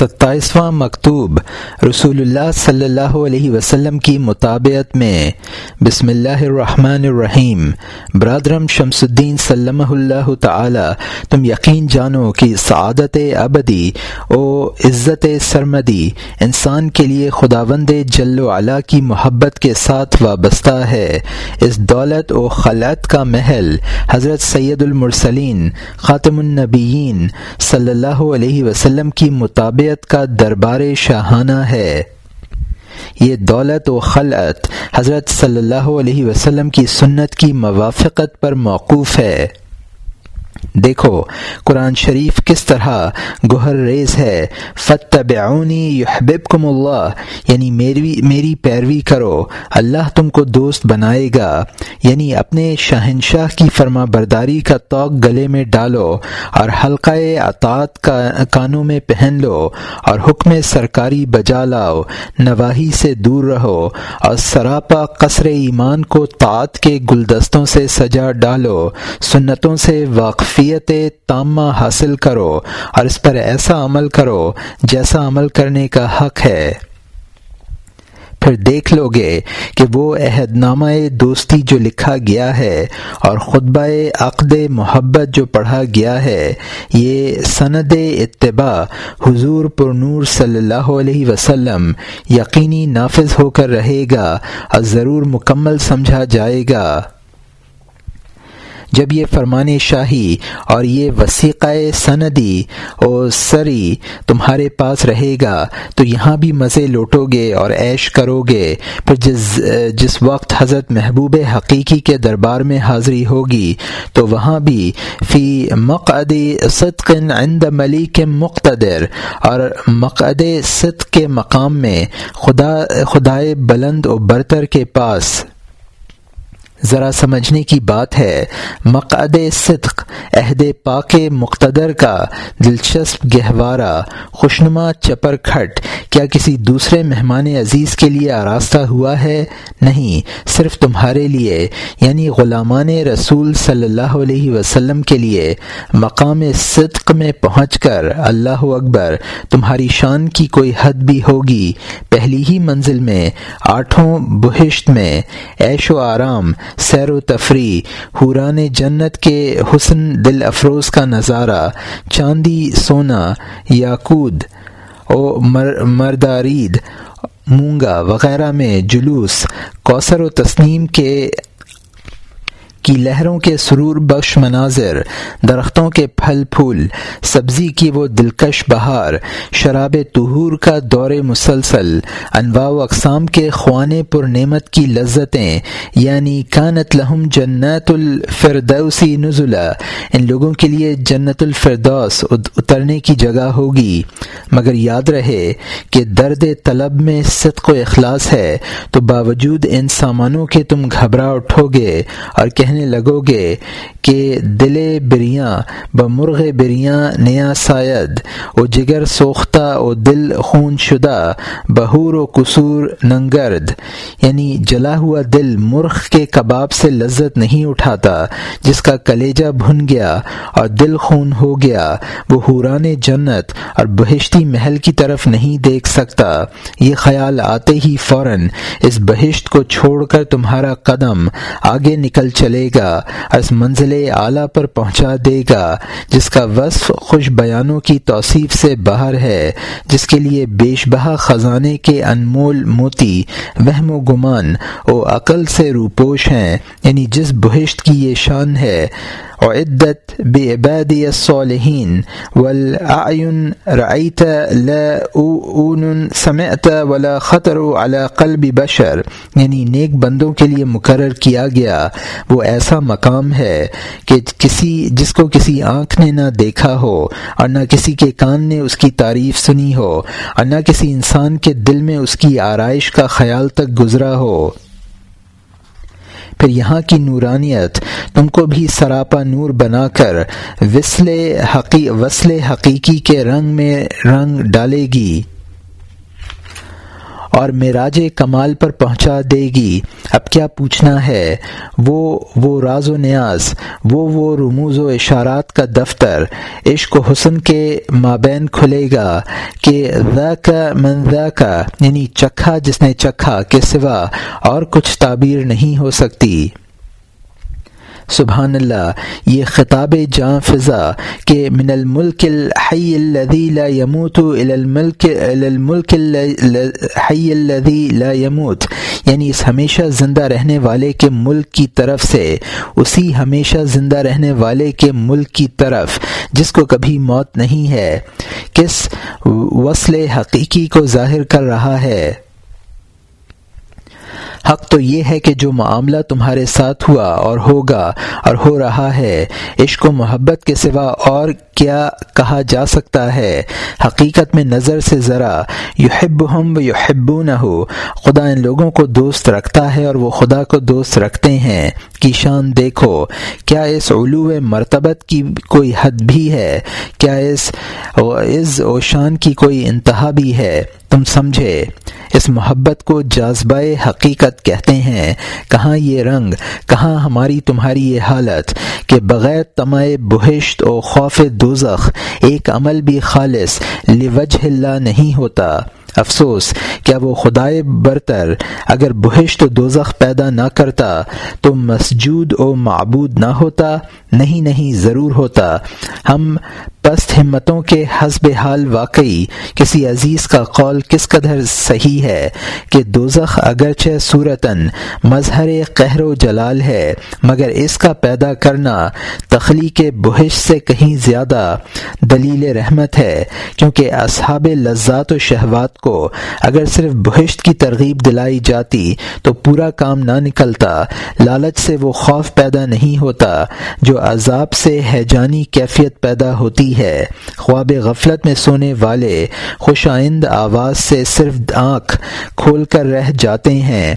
ستائیسواں مکتوب رسول اللہ صلی اللہ علیہ وسلم کی مطابعت میں۔ بسم اللہ الرحمن الرحیم۔ برادرم شمس الدین صلی اللہ تعالی، تم یقین جانو کہ سعادت ابدی او عزت سرمدی انسان کے لیے خداوند جل و علا کی محبت کے ساتھ وابستہ ہے۔ اس دولت و خلعت کا محل حضرت سید المرسلین، خاتم النبیین صلی اللہ علیہ وسلم کی شریعت کا دربار شاہانہ ہے۔ یہ دولت و خلعت حضرت صلی اللہ علیہ وسلم کی سنت کی موافقت پر موقوف ہے۔ دیکھو، قرآن شریف کس طرح گہر ریز ہے فتبعونی یحببکم اللہ یعنی میری میری پیروی کرو، اللہ تم کو دوست بنائے گا یعنی اپنے شہنشاہ کی فرما برداری کا توق گلے میں ڈالو، اور حلقہ اطاعت کا، کانوں میں پہن لو، اور حکم سرکاری بجا لاؤ، نواحی سے دور رہو، اور سراپا قصر ایمان کو طاعت کے گلدستوں سے سجا ڈالو، سنتوں سے واقف فیت تامہ حاصل کرو اور اس پر ایسا عمل کرو جیسا عمل کرنے کا حق ہے۔ پھر دیکھ لو گے کہ وہ عہد نامہ دوستی جو لکھا گیا ہے اور خطبہ عقد محبت جو پڑھا گیا ہے، یہ سند اتباع حضور پر نور صلی اللہ علیہ وسلم یقینی نافذ ہو کر رہے گا اور ضرور مکمل سمجھا جائے گا۔ جب یہ فرمان شاہی اور یہ وسیقہ سندی اور سری تمہارے پاس رہے گا، تو یہاں بھی مزے لوٹو گے اور عیش کرو گے۔ پھر جس جس وقت حضرت محبوب حقیقی کے دربار میں حاضری ہوگی، تو وہاں بھی فی مقعد صدق عند ملیک مقتدر اور مقعد صدق کے مقام میں خدا، خدائے بلند و برتر کے پاس۔ ذرا سمجھنے کی بات ہے۔ مقعد صدق، عہد پاک مقتدر کا دلچسپ گہوارہ۔ خوشنما چپر کھٹ۔ کیا کسی دوسرے مہمان عزیز کے لیے آراستہ ہوا ہے؟ نہیں، صرف تمہارے لیے یعنی غلامان رسول صلی اللہ علیہ وسلم کے لیے۔ مقام صدق میں پہنچ کر اللہ اکبر، تمہاری شان کی کوئی حد بھی ہوگی۔ پہلی ہی منزل میں، آٹھوں بہشت میں، عیش و آرام سیر و تفریح، حوران جنت کے حسن دل افروز کا نظارہ، چاندی سونا یاقود او مر، مردارید، مونگا وغیرہ میں جلوس، کوثر و تسنیم کے کی لہروں کے سرور بخش مناظر، درختوں کے پھل پھول، سبزی کی وہ دلکش بہار، شراب طہور کا دور مسلسل، انواع و اقسام کے خوانے پر نعمت کی لذتیں یعنی کانت لہم جنت الفردوسی نزلہ ان لوگوں کے لیے جنت الفردوس اترنے کی جگہ ہوگی۔ مگر یاد رہے کہ درد طلب میں صدق و اخلاص ہے، تو باوجود ان سامانوں کے تم گھبرا اٹھو گے، اور کہنے لگو گے کہ دل بریاں بمرغ بریاں نیا سائد او جگر سوختہ او دل خون شدہ بہور و قصور ننگرد۔ یعنی جلا ہوا دل مرغ کے کباب سے لذت نہیں اٹھاتا، جس کا کلیجہ بھن گیا اور دل خون ہو گیا۔ وہ حوران جنت اور بہشتی محل کی طرف نہیں دیکھ سکتا۔ یہ خیال آتے ہی فوراً اس بہشت کو چھوڑ کر تمہارا قدم آگے نکل چلے گا، اس منزل اعلیٰ پر پہنچا دے گا، جس کا وصف خوش بیانوں کی توصیف سے باہر ہے، جس کے لیے بیش بہا خزانے کے انمول موتی، وہم و گمان و عقل سے روپوش ہیں یعنی جس بہشت کی یہ شان ہے۔ عدت بعبادی الصالحین والأعین رأيت لا اون سمعت ولا خطر على قلب بشر. یعنی نیک بندوں کے لیے مقرر کیا گیا. وہ ایسا مقام ہے کہ کسی، جس کو کسی آنکھ نے نہ دیکھا ہو اور نہ کسی کے کان نے اس کی تعریف سنی ہو اور نہ کسی انسان کے دل میں اس کی آرائش کا خیال تک گزرا ہو۔ پھر یہاں کی نورانیت، تم کو بھی سراپا نور بنا کر وصل حقی، وصل حقیقی کے رنگ میں رنگ ڈالے گی۔ اور معراج کمال پر پہنچا دے گی۔ اب کیا پوچھنا ہے؟ وہ وہ راز و نیاز، وہ وہ رموز و اشارات کا دفتر، عشق و حسن کے مابین کھلے گا کہ کا من کا یعنی چکھا جس نے چکھا کے سوا اور کچھ تعبیر نہیں ہو سکتی۔ سبحان اللہ، یہ خطاب جاں فضا کہ من الملک الحی الذي لا يموت الى الملک الى الملک الحی الذي لا يموت یعنی اس ہمیشہ زندہ رہنے والے کے ملک کی طرف سے، اسی ہمیشہ زندہ رہنے والے کے ملک کی طرف، جس کو کبھی موت نہیں ہے۔ کس وصل حقیقی کو ظاہر کر رہا ہے؟ حق تو یہ ہے کہ جو معاملہ تمہارے ساتھ ہوا اور ہوگا اور ہو رہا ہے، عشق و محبت کے سوا اور کیا کہا جا سکتا ہے؟ حقیقت میں نظر سے ذرا یحب ہم و یحب نہ ہو خدا ان لوگوں کو دوست رکھتا ہے اور وہ خدا کو دوست رکھتے ہیں۔ کی شان دیکھو، کیا اس علو مرتبت کی کوئی حد بھی ہے؟ کیا اس عز و شان کی کوئی انتہا بھی ہے؟ تم سمجھے، اس محبت کو جذبہ حقیقت حقیقت کہتے ہیں، کہاں یہ رنگ، کہاں ہماری تمہاری یہ حالت کہ بغیر تمع بہشت و خوف دوزخ، ایک عمل بھی خالص لوجہ اللہ نہیں ہوتا۔ افسوس، کیا وہ خدائے برتر اگر بہشت و دوزخ پیدا نہ کرتا تو مسجود و معبود نہ ہوتا؟ نہیں نہیں، ضرور ہوتا۔ ہم پست ہمتوں کے حسب حال واقعی کسی عزیز کا قول کس قدر صحیح ہے کہ دوزخ اگرچہ صورتاً مظہر قہر و جلال ہے، مگر اس کا پیدا کرنا تخلیق بحش سے کہیں زیادہ دلیل رحمت ہے، کیونکہ اصحاب لذات و شہوات کو اگر صرف بہشت کی ترغیب دلائی جاتی تو پورا کام نہ نکلتا، لالچ سے وہ خوف پیدا نہیں ہوتا، جو عذاب سے حیجانی کیفیت پیدا ہوتی ہے۔ خواب غفلت میں سونے والے خوش آئند آواز سے صرف آنکھ کھول کر رہ جاتے ہیں۔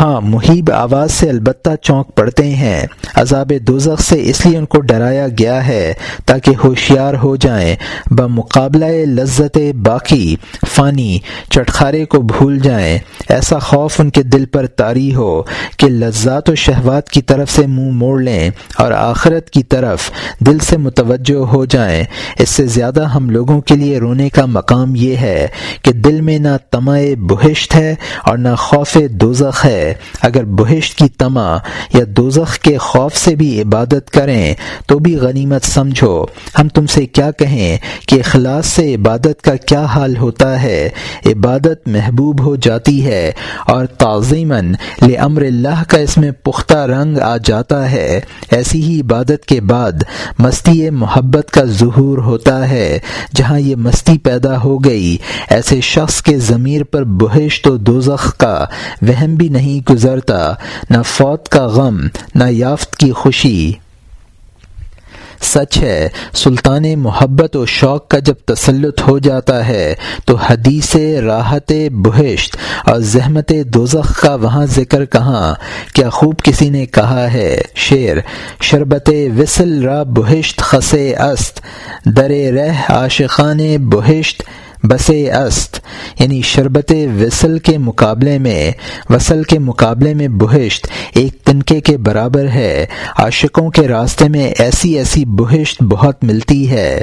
ہاں محیب آواز سے البتہ چونک پڑتے ہیں۔ عذاب دوزخ سے اس لیے ان کو ڈرایا گیا ہے تاکہ ہوشیار ہو جائیں۔ بمقابلہ لذت باقی، فانی چٹخارے کو بھول جائیں۔ ایسا خوف ان کے دل پر طاری ہو کہ لذات و شہوات کی طرف سے منہ موڑ لیں اور آخرت کی طرف دل سے متوجہ ہو جائیں۔ اس سے زیادہ ہم لوگوں کے لیے رونے کا مقام یہ ہے کہ دل میں نہ تمع بہشت ہے اور نہ خوف دوزخ ہے۔ اگر بہشت کی تما یا دوزخ کے خوف سے بھی عبادت کریں، تو بھی غنیمت سمجھو۔ ہم تم سے کیا کہیں کہ اخلاص سے عبادت کا کیا حال ہوتا ہے؟ عبادت محبوب ہو جاتی ہے اور تعظیمن لمر اللہ کا اس میں پختہ رنگ آ جاتا ہے۔ ایسی ہی عبادت کے بعد مستی محبت کا ظہور ہوتا ہے۔ جہاں یہ مستی پیدا ہو گئی، ایسے شخص کے ضمیر پر بہشت و دوزخ کا وہم بھی نہیں نہیں گزرتا، نہ فوت کا غم، نہ یافت کی خوشی۔ سچ ہے، سلطان محبت و شوق کا جب تسلط ہو جاتا ہے، تو حدیث راحت بہشت اور زحمت دوزخ کا وہاں ذکر کہاں۔ کیا خوب کسی نے کہا ہے، شعر، شربت وصل را بہشت خسے است۔ در رہ عاشقان بہشت بس است یعنی شربت وصل کے مقابلے میں، وصل کے مقابلے میں بہشت ایک تنکے کے برابر ہے۔ عاشقوں کے راستے میں ایسی ایسی بہشت بہت ملتی ہے۔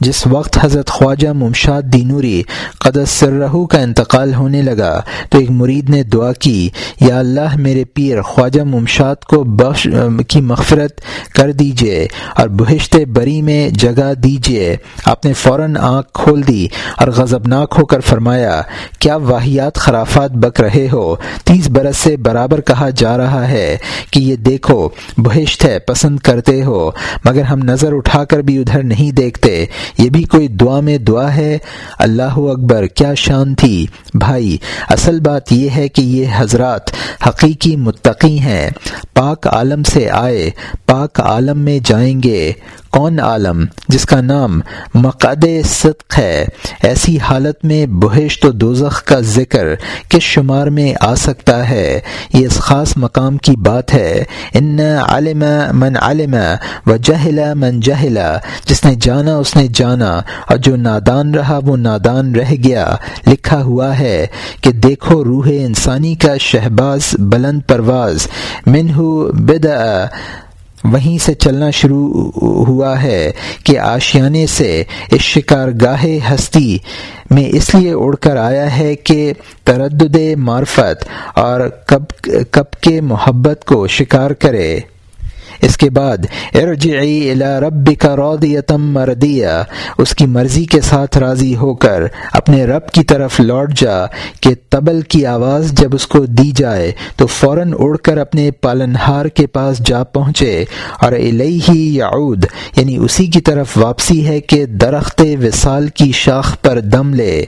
جس وقت حضرت خواجہ ممشاد دینوری قدس سررہو کا انتقال ہونے لگا تو ایک مرید نے دعا کی، یا اللہ میرے پیر خواجہ ممشاد کو بخش، کی مغفرت کر دیجیے اور بہشت بری میں جگہ دیجیے آپ نے فوراً آنکھ کھول دی اور غضبناک ہو کر فرمایا، کیا واحیات خرافات بک رہے ہو؟ تیس برس سے برابر کہا جا رہا ہے کہ یہ دیکھو، بہشت ہے، پسند کرتے ہو، مگر ہم نظر اٹھا کر بھی ادھر نہیں دیکھتے۔ یہ بھی کوئی دعا میں دعا ہے؟ اللہ اکبر، کیا شان تھی۔ بھائی، اصل بات یہ ہے کہ یہ حضرات حقیقی متقی ہیں۔ پاک عالم سے آئے، پاک عالم میں جائیں گے۔ کون عالم جس کا نام مقد صدق ہے؟ ایسی حالت میں بہشت و دوزخ کا ذکر کس شمار میں آ سکتا ہے؟ یہ اس خاص مقام کی بات ہے۔ ان علم من علم و جہل من جہلا جس نے جانا اس نے جانا، اور جو نادان رہا وہ نادان رہ گیا۔ لکھا ہوا ہے کہ دیکھو روح انسانی کا شہباز بلند پرواز منہ بد وہیں سے چلنا شروع ہوا ہے کہ آشیانے سے اس شکار گاہ ہستی میں اس لیے اڑ کر آیا ہے کہ تردد معرفت اور کب کب کے محبت کو شکار کرے۔ اس کے بعد، ارجعی الى ربک راضیتم مردیہ، اس کی مرضی کے ساتھ راضی ہو کر اپنے رب کی طرف لوٹ جا کہ تبل کی آواز جب اس کو دی جائے تو فوراً اڑ کر اپنے پالنہار کے پاس جا پہنچے اور الیہ یعود یعنی اسی کی طرف واپسی ہے کہ درخت وصال کی شاخ پر دم لے۔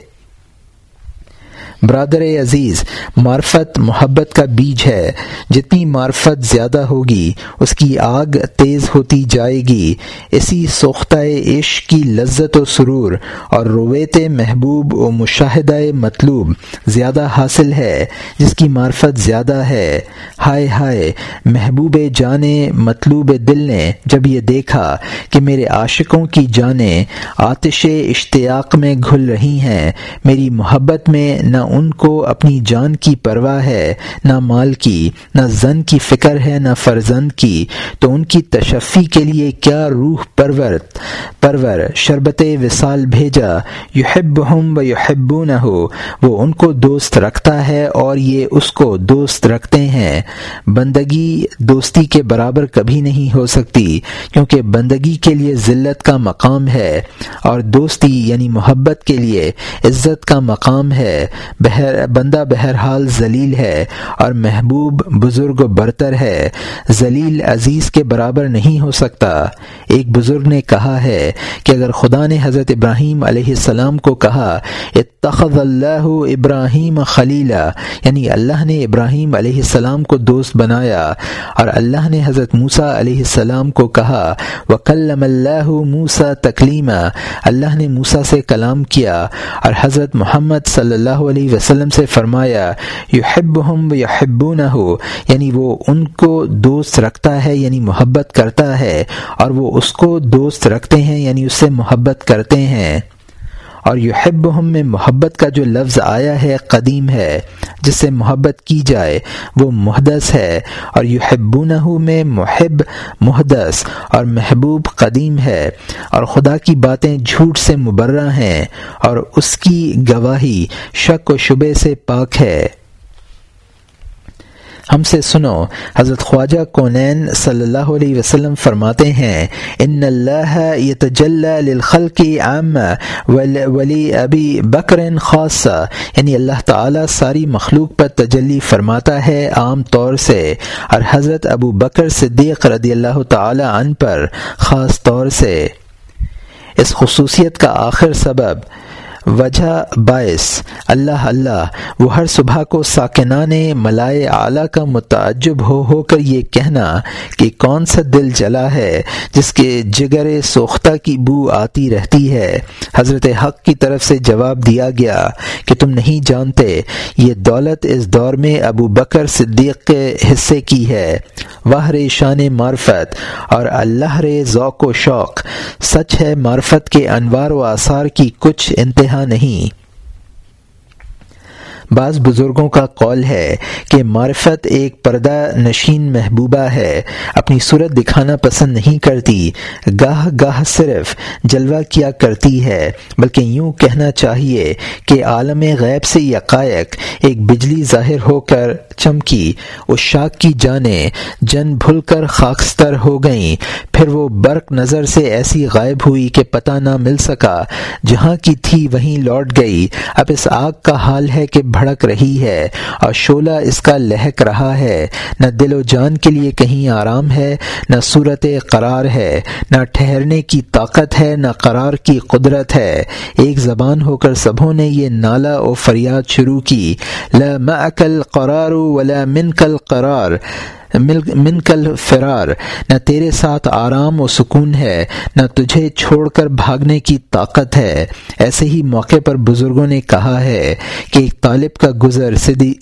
برادر عزیز، معرفت، محبت کا بیج ہے۔ جتنی معرفت زیادہ ہوگی، اس کی آگ تیز ہوتی جائے گی۔ اسی سوختہ عشق کی لذت و سرور اور رویت محبوب و مشاہدہ مطلوب زیادہ حاصل ہے، جس کی معرفت زیادہ ہے۔ ہائے ہائے، محبوب جانے مطلوب دل نے جب یہ دیکھا کہ میرے عاشقوں کی جانیں آتش اشتیاق میں گھل رہی ہیں، میری محبت میں نہ ان کو اپنی جان کی پرواہ ہے، نہ مال کی، نہ زن کی فکر ہے، نہ فرزند کی۔ تو ان کی تشفی کے لیے کیا روح پرورت پرور، شربت وصال بھیجا؟ یحب ہم و یحبو نہ ہو وہ ان کو دوست رکھتا ہے اور یہ اس کو دوست رکھتے ہیں۔ بندگی دوستی کے برابر کبھی نہیں ہو سکتی، کیونکہ بندگی کے لیے ذلت کا مقام ہے اور دوستی یعنی محبت کے لیے عزت کا مقام ہے۔ بہر بندہ بہرحال ذلیل ہے اور محبوب بزرگ و برتر ہے۔ ذلیل عزیز کے برابر نہیں ہو سکتا۔ ایک بزرگ نے کہا ہے کہ اگر خدا نے حضرت ابراہیم علیہ السلام کو کہا، اتخذ اللہ ابراہیم خلیلا یعنی اللہ نے ابراہیم علیہ السلام کو دوست بنایا اور اللہ نے حضرت موسا علیہ السلام کو کہا، وکلم اللہ موسا تکلیمہ۔ اللہ نے موسا سے کلام کیا اور حضرت محمد صلی اللہ علیہ وسلم سے فرمایا، یحبہم ہو یعنی وہ ان کو دوست رکھتا ہے یعنی محبت کرتا ہے، اور وہ اس کو دوست رکھتے ہیں یعنی اس سے محبت کرتے ہیں۔ اور یحبہم میں محبت کا جو لفظ آیا ہے، قدیم ہے، جس سے محبت کی جائے، وہ محدث ہے۔ اور یحبونہ میں محب، محدث اور محبوب، قدیم ہے۔ اور خدا کی باتیں جھوٹ سے مبرہ ہیں، اور اس کی گواہی شک و شبے سے پاک ہے۔ ہم سے سنو، حضرت خواجہ کونین صلی اللہ علیہ وسلم فرماتے ہیں، ان اللہ للخلق عام ولی ابی بکر خاصہ یعنی اللہ تعالی ساری مخلوق پر تجلی فرماتا ہے عام طور سے، اور حضرت ابو بکر صدیق رضی اللہ تعالی عنہ پر خاص طور سے۔ اس خصوصیت کا آخر سبب وجہ باعث اللہ اللہ، وہ ہر صبح کو ساکنان ملائے اعلیٰ کا متعجب ہو ہو کر یہ کہنا کہ کون سا دل جلا ہے جس کے جگر سوختہ کی بو آتی رہتی ہے۔ حضرت حق کی طرف سے جواب دیا گیا کہ تم نہیں جانتے، یہ دولت اس دور میں ابو بکر صدیق کے حصے کی ہے۔ وہ رے شان معرفت اور اللہ رے ذوق و شوق، سچ ہے معرفت کے انوار و آثار کی کچھ انتہا نہیں۔ بعض بزرگوں کا قول ہے کہ معرفت ایک پردہ نشین محبوبہ ہے، اپنی صورت دکھانا پسند نہیں کرتی، گاہ گاہ صرف جلوہ کیا کرتی ہے، بلکہ یوں کہنا چاہیے کہ عالم غیب سے یقائق ایک بجلی ظاہر ہو کر چمکی، اس شاخ کی جانیں جن بھول کر خاکستر ہو گئیں، پھر وہ برق نظر سے ایسی غائب ہوئی کہ پتہ نہ مل سکا، جہاں کی تھی وہیں لوٹ گئی۔ اب اس آگ کا حال ہے کہ بھڑک رہی ہے اور شولہ اس کا لہک رہا ہے۔ نہ دل و جان کے لیے کہیں آرام ہے، نہ صورت قرار ہے، نہ ٹھہرنے کی طاقت ہے، نہ قرار کی قدرت ہے۔ ایک زبان ہو کر سبوں نے یہ نالا و فریاد شروع کی۔ لا قرار ولا من کل قرار من کل فرار، نہ تیرے ساتھ آرام و سکون ہے، نہ تجھے چھوڑ کر بھاگنے کی طاقت ہے۔ ایسے ہی موقع پر بزرگوں نے کہا ہے کہ ایک طالب کا گزر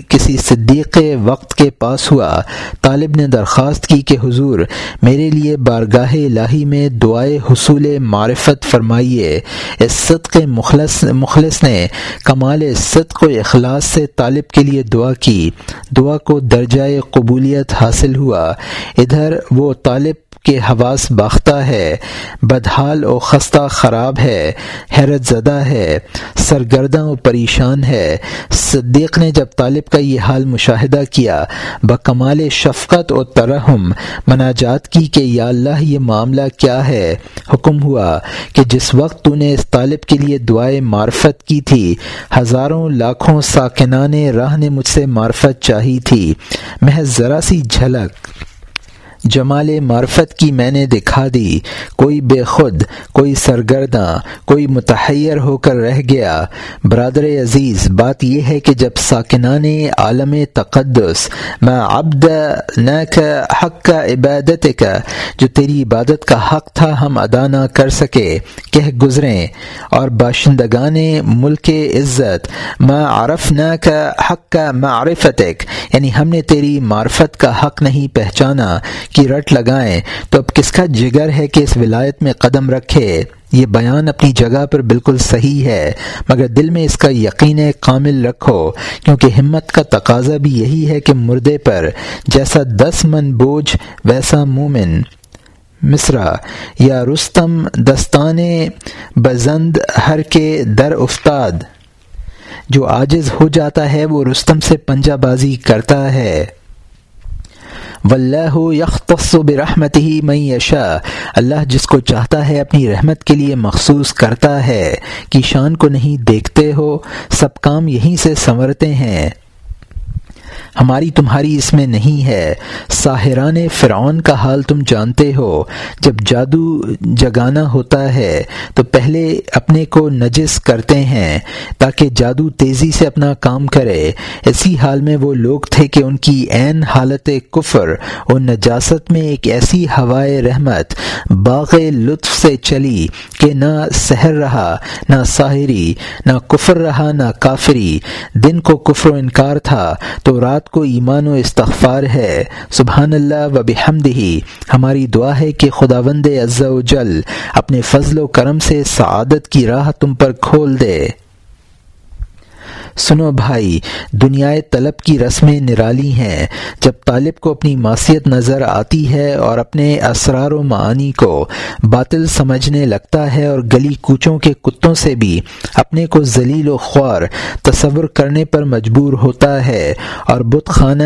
کسی صدیق وقت کے پاس ہوا۔ طالب نے درخواست کی کہ حضور، میرے لیے بارگاہ الہی میں دعائے حصول معرفت فرمائیے۔ اس صدق مخلص مخلص نے کمال صدق و اخلاص سے طالب کے لیے دعا کی۔ دعا کو درجۂ قبولیت حاصل ہوا۔ ادھر وہ طالب کے حواس باختہ ہے، بدحال و خستہ خراب ہے، حیرت زدہ ہے، سرگرداں و پریشان ہے۔ صدیق نے جب طالب کا یہ حال مشاہدہ کیا، بکمال شفقت و ترہم مناجات کی کہ یا اللہ یہ معاملہ کیا ہے؟ حکم ہوا کہ جس وقت تو نے اس طالب کے لیے دعائیں معرفت کی تھی، ہزاروں لاکھوں ساکنان راہ نے مجھ سے معرفت چاہی تھی۔ محض ذرا سی جھلک جمال معرفت کی میں نے دکھا دی۔ کوئی بے خود، کوئی سرگرداں، کوئی متحیر ہو کر رہ گیا۔ برادر عزیز، بات یہ ہے کہ جب ساکنان عالم تقدس میں ابد نہ حق کا عبادت کا جو تیری عبادت کا حق تھا ہم ادا نہ کر سکے کہ گزریں۔ اور باشندگان ملک عزت میں عرف نہ کا حق کا معرفتک یعنی ہم نے تیری معرفت کا حق نہیں پہچانا کی رٹ لگائیں، تو اب کس کا جگر ہے کہ اس ولایت میں قدم رکھے؟ یہ بیان اپنی جگہ پر بالکل صحیح ہے، مگر دل میں اس کا یقین کامل رکھو، کیونکہ ہمت کا تقاضا بھی یہی ہے کہ مردے پر جیسا دس من بوجھ، ویسا مومن۔ مصرا یا رستم دستان بزند ہر کے در افتاد جو عاجز ہو جاتا ہے وہ رستم سے پنجہ بازی کرتا ہے۔ واللہ یختص برحمتہ من یشا اللہ جس کو چاہتا ہے اپنی رحمت کے لیے مخصوص کرتا ہے کہ شان کو نہیں دیکھتے ہو، سب کام یہیں سے سنورتے ہیں۔ ہماری تمہاری اس میں نہیں ہے۔ ساحران فرعون کا حال تم جانتے ہو۔ جب جادو جگانا ہوتا ہے تو پہلے اپنے کو نجس کرتے ہیں تاکہ جادو تیزی سے اپنا کام کرے۔ اسی حال میں وہ لوگ تھے کہ ان کی عین حالت کفر اور نجاست میں ایک ایسی ہوائے رحمت باغ لطف سے چلی کہ نہ سحر رہا، نہ ساحری، نہ کفر رہا، نہ کافری۔ دن کو کفر و انکار تھا تو رات کو ایمان و استغفار ہے۔ سبحان اللہ و بحمدہی ہماری دعا ہے کہ خدا وند و جل اپنے فضل و کرم سے سعادت کی راہ تم پر کھول دے۔ سنو بھائی دنیا طلب کی رسمیں نرالی ہیں۔ جب طالب کو اپنی معصیت نظر آتی ہے اور اپنے اسرار و معانی کو باطل سمجھنے لگتا ہے اور گلی کوچوں کے کتوں سے بھی اپنے کو ذلیل و خوار تصور کرنے پر مجبور ہوتا ہے اور بت خانہ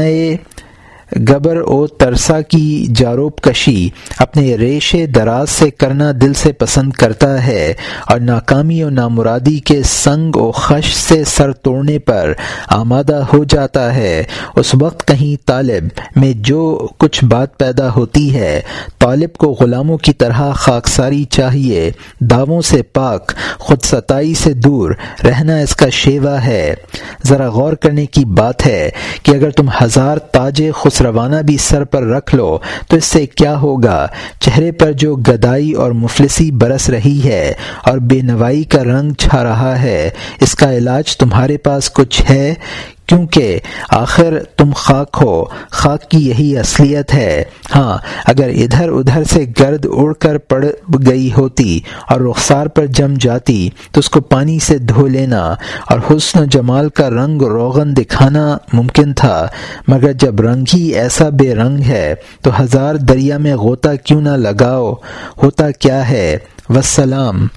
گبر او ترسا کی جاروب کشی اپنے ریش دراز سے کرنا دل سے پسند کرتا ہے اور ناکامی و نامرادی کے سنگ و خش سے سر توڑنے پر آمادہ ہو جاتا ہے۔ اس وقت کہیں طالب میں جو کچھ بات پیدا ہوتی ہے، طالب کو غلاموں کی طرح خاکساری چاہیے۔ دعووں سے پاک، خود ستائی سے دور رہنا اس کا شیوا ہے۔ ذرا غور کرنے کی بات ہے کہ اگر تم ہزار تاج خس روانہ بھی سر پر رکھ لو، تو اس سے کیا ہوگا؟ چہرے پر جو گدائی اور مفلسی برس رہی ہے اور بے نوائی کا رنگ چھا رہا ہے، اس کا علاج تمہارے پاس کچھ ہے؟ کیونکہ آخر تم خاک ہو، خاک کی یہی اصلیت ہے۔ ہاں اگر ادھر ادھر سے گرد اڑ کر پڑ گئی ہوتی اور رخسار پر جم جاتی، تو اس کو پانی سے دھو لینا اور حسن و جمال کا رنگ روغن دکھانا ممکن تھا۔ مگر جب رنگ ہی ایسا بے رنگ ہے، تو ہزار دریا میں غوطہ کیوں نہ لگاؤ؟ ہوتا کیا ہے؟ وسلام